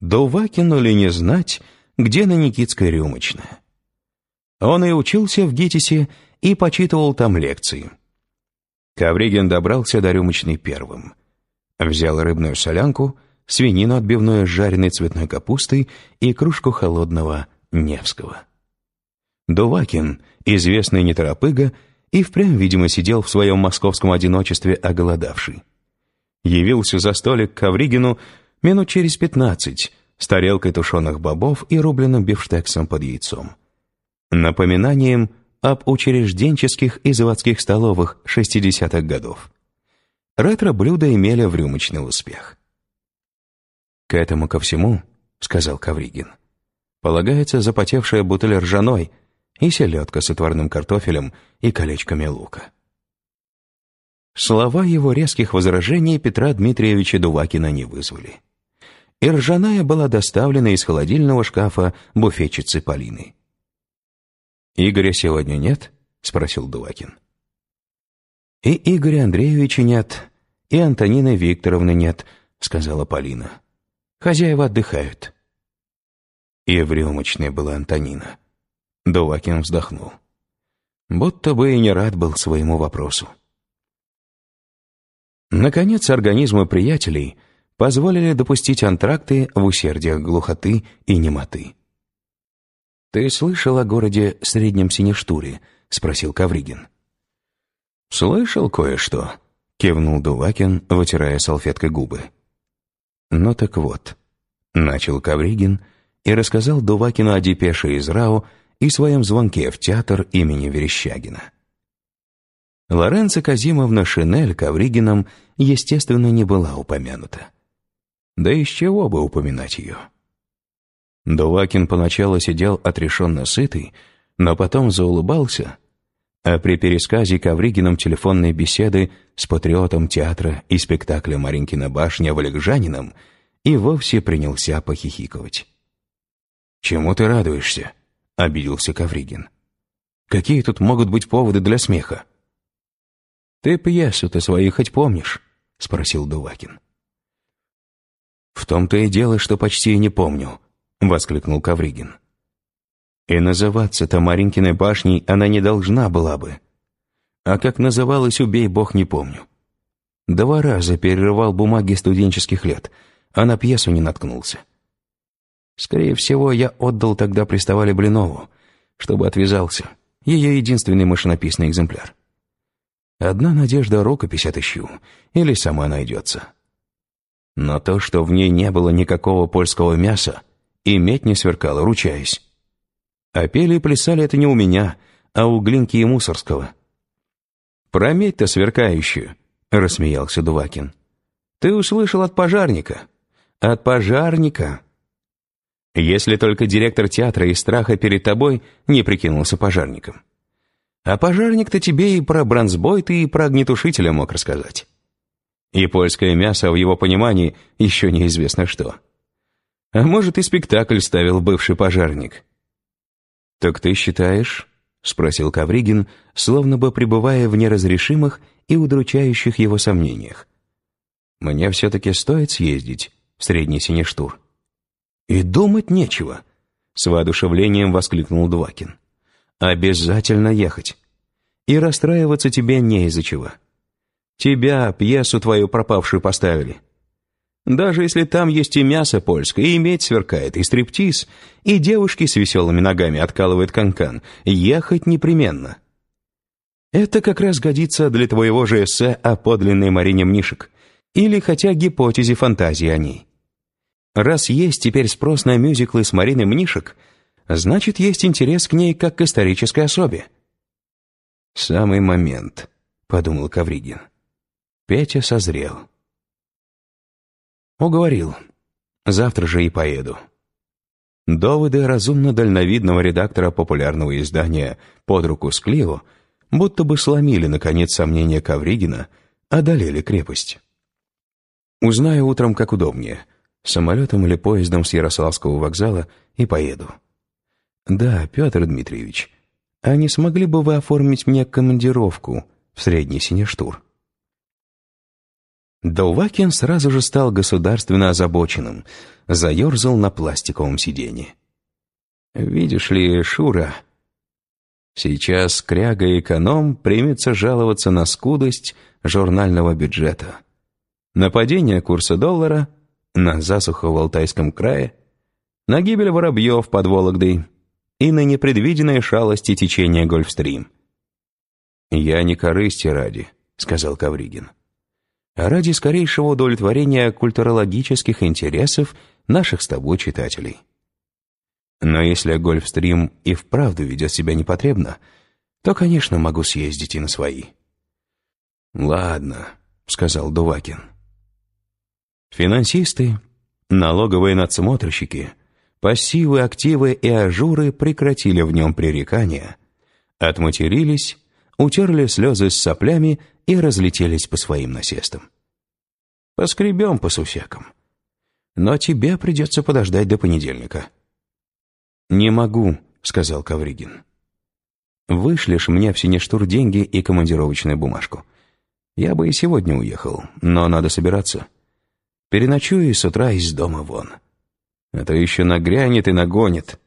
Дувакину ли не знать, где на Никитской рюмочная? Он и учился в ГИТИСе и почитывал там лекции. Ковригин добрался до рюмочной первым. Взял рыбную солянку, свинину отбивную с жареной цветной капустой и кружку холодного Невского. Дувакин, известный неторопыга, и впрямь, видимо, сидел в своем московском одиночестве оголодавший. Явился за столик к Ковригину минут через пятнадцать с тарелкой тушеных бобов и рубленым бифштексом под яйцом. Напоминанием об учрежденческих и заводских столовых 60-х годов. Ретро-блюда имели в рюмочный успех. «К этому ко всему, — сказал Ковригин, — полагается запотевшая бутыль ржаной — и селедка с отварным картофелем и колечками лука. Слова его резких возражений Петра Дмитриевича Дувакина не вызвали. И ржаная была доставлена из холодильного шкафа буфетчицы Полины. «Игоря сегодня нет?» — спросил Дувакин. «И Игоря Андреевича нет, и Антонины Викторовны нет», — сказала Полина. «Хозяева отдыхают». И в рюмочной была Антонина. Дувакин вздохнул. Будто бы и не рад был своему вопросу. Наконец, организмы приятелей позволили допустить антракты в усердиях глухоты и немоты. «Ты слышал о городе Среднем Синештуре?» — спросил Кавригин. «Слышал кое-что», — кивнул Дувакин, вытирая салфеткой губы. «Ну так вот», — начал Кавригин и рассказал Дувакину о депеше из РАО и своем звонке в театр имени Верещагина. Лоренцо Казимовна Шинель Ковригином, естественно, не была упомянута. Да из чего бы упоминать ее? Дувакин поначалу сидел отрешенно сытый, но потом заулыбался, а при пересказе Ковригином телефонной беседы с патриотом театра и спектакля «Маринкина башня» Валикжанином и вовсе принялся похихиковать. «Чему ты радуешься?» — обиделся Ковригин. «Какие тут могут быть поводы для смеха?» «Ты пьесу-то свою хоть помнишь?» — спросил Дувакин. «В том-то и дело, что почти и не помню», — воскликнул Ковригин. «И называться-то Маринкиной башней она не должна была бы. А как называлась, убей бог, не помню. Два раза перерывал бумаги студенческих лет, а на пьесу не наткнулся. Скорее всего, я отдал тогда приставали Блинову, чтобы отвязался. Ее единственный машинописный экземпляр. Одна надежда рукопись отыщу, или сама найдется. Но то, что в ней не было никакого польского мяса, иметь не сверкало, ручаясь. А пели и плясали это не у меня, а у Глинки и Мусорского. «Про медь-то сверкающую», — рассмеялся Дувакин. «Ты услышал от пожарника. От пожарника, если только директор театра из страха перед тобой не прикинулся пожарником. А пожарник-то тебе и про бронзбойт, и про огнетушителя мог рассказать. И польское мясо в его понимании еще неизвестно что. А может, и спектакль ставил бывший пожарник. «Так ты считаешь?» — спросил Кавригин, словно бы пребывая в неразрешимых и удручающих его сомнениях. «Мне все-таки стоит съездить в Средний Синештур». «И думать нечего», — с воодушевлением воскликнул Двакин. «Обязательно ехать. И расстраиваться тебе не из-за чего. Тебя, пьесу твою пропавшую поставили. Даже если там есть и мясо польское, и медь сверкает, и стриптиз, и девушки с веселыми ногами откалывают канкан, ехать непременно». Это как раз годится для твоего же эссе о подлинной Марине Мнишек или хотя гипотезе фантазии о ней. Раз есть теперь спрос на мюзиклы с Мариной Мнишек, значит, есть интерес к ней как к исторической особе. «Самый момент», — подумал Кавригин. Петя созрел. Уговорил. Завтра же и поеду. Доводы разумно-дальновидного редактора популярного издания «Под руку с Клио» будто бы сломили, наконец, сомнения Кавригина, одолели крепость. Узнаю утром, как удобнее — самолетом или поездом с Ярославского вокзала и поеду. Да, Петр Дмитриевич, а не смогли бы вы оформить мне командировку в Средний Синештур? Дувакин сразу же стал государственно озабоченным, заерзал на пластиковом сиденье. «Видишь ли, Шура, сейчас кряга-эконом примется жаловаться на скудость журнального бюджета, на падение курса доллара, на засуху в Алтайском крае, на гибель воробьев под Вологдой и на непредвиденные шалости течения Гольфстрим. «Я не корысти ради», — сказал Кавригин ради скорейшего удовлетворения культурологических интересов наших с тобой читателей. Но если Гольфстрим и вправду ведет себя непотребно, то, конечно, могу съездить и на свои. «Ладно», — сказал Дувакин. Финансисты, налоговые надсмотрщики, пассивы, активы и ажуры прекратили в нем пререкания, отматерились, утерли слезы с соплями и разлетелись по своим насестам. Поскребем по сусекам. Но тебе придется подождать до понедельника. «Не могу», — сказал Кавригин. «Вышлешь мне в Синештур деньги и командировочную бумажку. Я бы и сегодня уехал, но надо собираться. Переночую и с утра из дома вон. А то еще нагрянет и нагонит».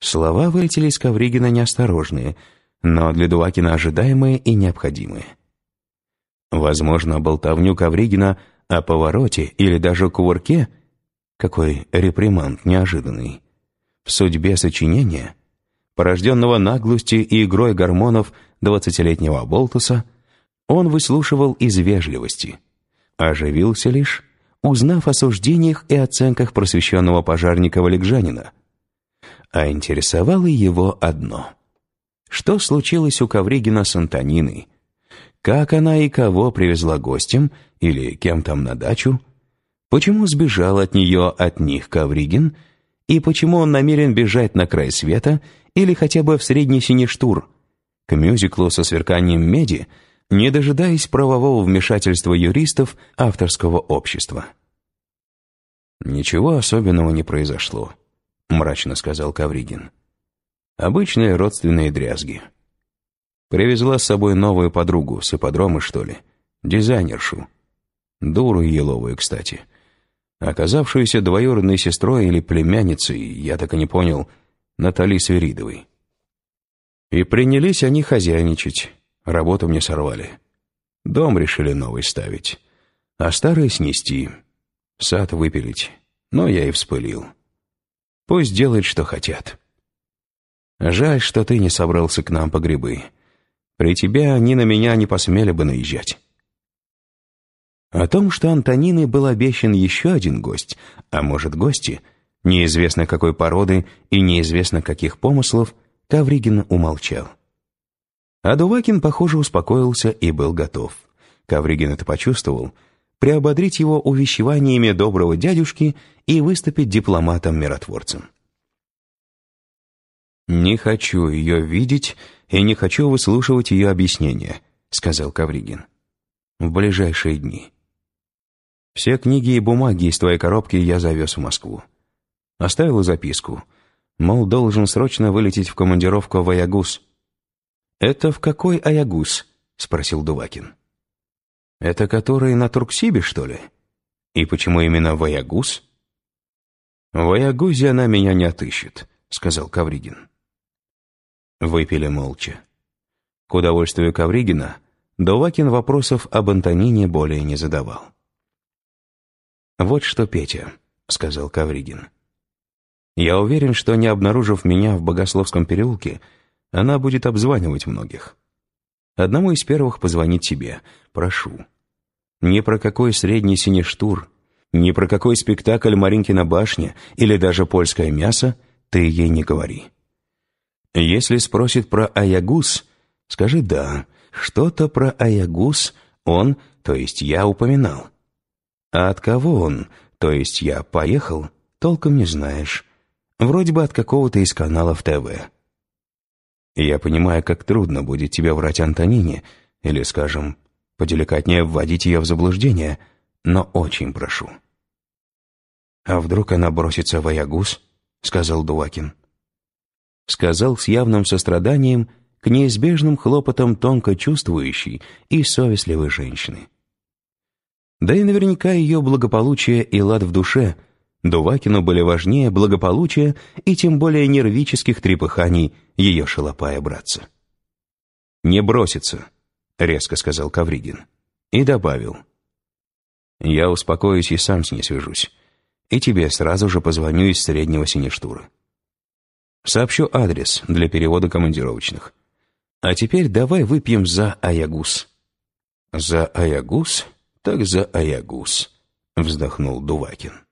Слова вылетели из Ковригина неосторожные — но для Дувакина ожидаемые и необходимые. Возможно, болтовню Ковригина о повороте или даже кувырке, какой реприманд неожиданный, в судьбе сочинения, порожденного наглостью и игрой гормонов двадцатилетнего Болтуса, он выслушивал из вежливости, оживился лишь, узнав о суждениях и оценках просвещенного пожарника Валикжанина, а интересовало его одно — что случилось у Ковригина с Антониной? Как она и кого привезла гостем или кем там на дачу? Почему сбежал от нее от них Ковригин? И почему он намерен бежать на край света или хотя бы в средний синий-штур? К мюзиклу со сверканием меди, не дожидаясь правового вмешательства юристов авторского общества. «Ничего особенного не произошло», — мрачно сказал Ковригин. Обычные родственные дрязги. Привезла с собой новую подругу с ипподрома, что ли. Дизайнершу. Дуру еловую, кстати. Оказавшуюся двоюродной сестрой или племянницей, я так и не понял, Натали Свиридовой. И принялись они хозяйничать. Работу мне сорвали. Дом решили новый ставить. А старый снести. Сад выпилить. Но я и вспылил. Пусть делают, что хотят. Жаль, что ты не собрался к нам по грибы. При тебе они на меня не посмели бы наезжать». О том, что Антонины был обещан еще один гость, а может гости, неизвестно какой породы и неизвестно каких помыслов, Кавригин умолчал. А Дувакин, похоже, успокоился и был готов. Кавригин это почувствовал, приободрить его увещеваниями доброго дядюшки и выступить дипломатом-миротворцем. «Не хочу ее видеть и не хочу выслушивать ее объяснения», — сказал Кавригин. «В ближайшие дни. Все книги и бумаги из твоей коробки я завез в Москву. Оставил записку, мол, должен срочно вылететь в командировку в Аягус». «Это в какой Аягус?» — спросил Дувакин. «Это который на Турксибе, что ли? И почему именно в Аягус?» «В Аягузе она меня не отыщет», — сказал Кавригин. Выпили молча. К удовольствию Ковригина, Довакин вопросов об Антонине более не задавал. «Вот что, Петя», — сказал Ковригин. «Я уверен, что, не обнаружив меня в Богословском переулке, она будет обзванивать многих. Одному из первых позвонить тебе, прошу. Ни про какой средний синештур, ни про какой спектакль «Маринкина башня» или даже «Польское мясо» ты ей не говори. Если спросит про Аягус, скажи «да». Что-то про Аягус он, то есть я, упоминал. А от кого он, то есть я, поехал, толком не знаешь. Вроде бы от какого-то из каналов ТВ. Я понимаю, как трудно будет тебе врать Антонине, или, скажем, поделикатнее вводить ее в заблуждение, но очень прошу. «А вдруг она бросится в Аягус?» — сказал Дувакин сказал с явным состраданием к неизбежным хлопотам тонко чувствующей и совестливой женщины. Да и наверняка ее благополучие и лад в душе Дувакину были важнее благополучия и тем более нервических трепыханий ее шалопая братца. «Не бросится», — резко сказал Кавригин. И добавил. «Я успокоюсь и сам с ней свяжусь. И тебе сразу же позвоню из среднего синештура. Сообщу адрес для перевода командировочных. А теперь давай выпьем за Аягус». «За Аягус? Так за Аягус», — вздохнул Дувакин.